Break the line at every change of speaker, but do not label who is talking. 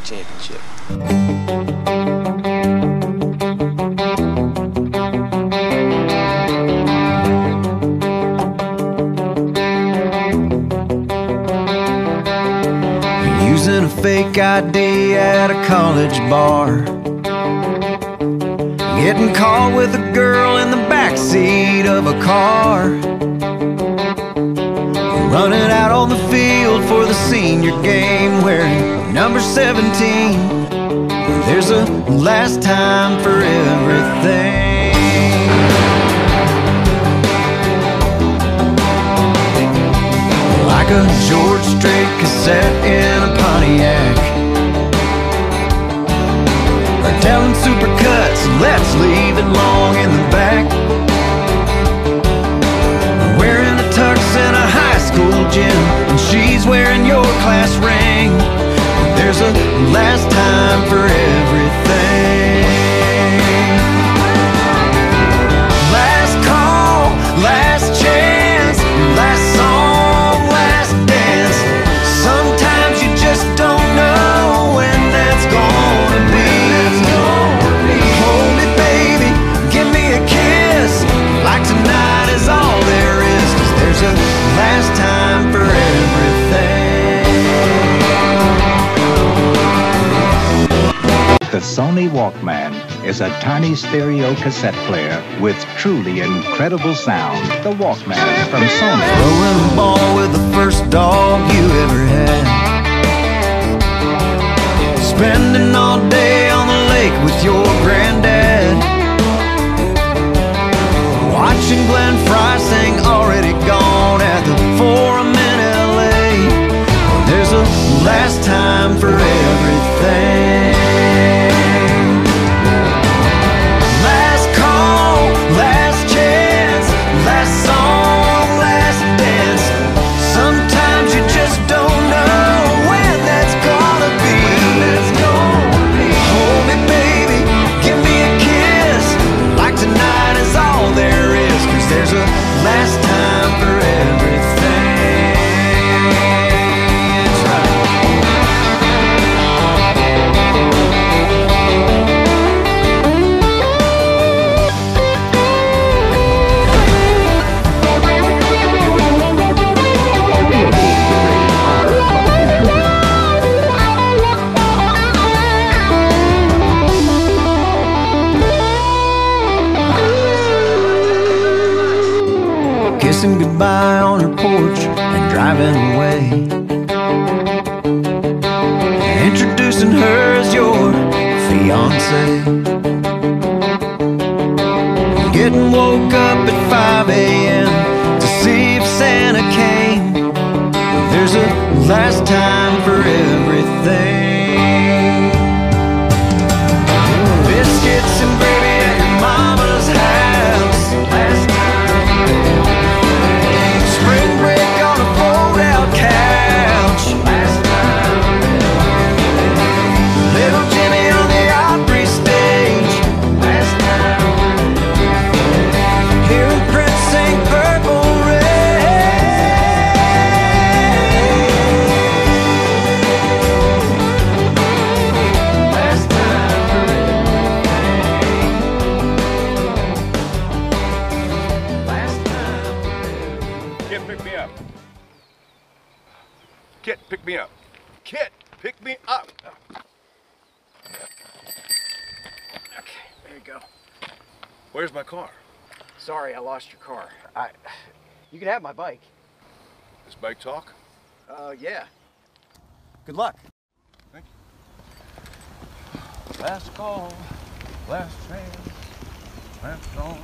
state championship.
Using a fake ID at a college bar. Getting caught with a girl in the backseat of a car. Running out on the field for the senior game wearing number 17. There's a last time for everything. Like a George Strait cassette in a Pontiac. Or telling supercuts, let's leave it long The
Sony Walkman is a tiny stereo cassette player with truly incredible sound. The Walkman from Sony.
Throwing a ball with the first dog you ever had. Spending all day on the lake with your granddad. Watching Glenn Kissing goodbye on her porch and driving away. Introducing her as your fiance. Getting woke up at 5 a.m. to see if Santa came. There's a last time
KITT, pick me up. KITT, pick me up.
Okay, there you go.
Where's my car?
Sorry, I lost your car. I, you can have my bike.
This bike talk?
Uh, yeah.
Good luck. Thank you.
Last call, last chance, last song.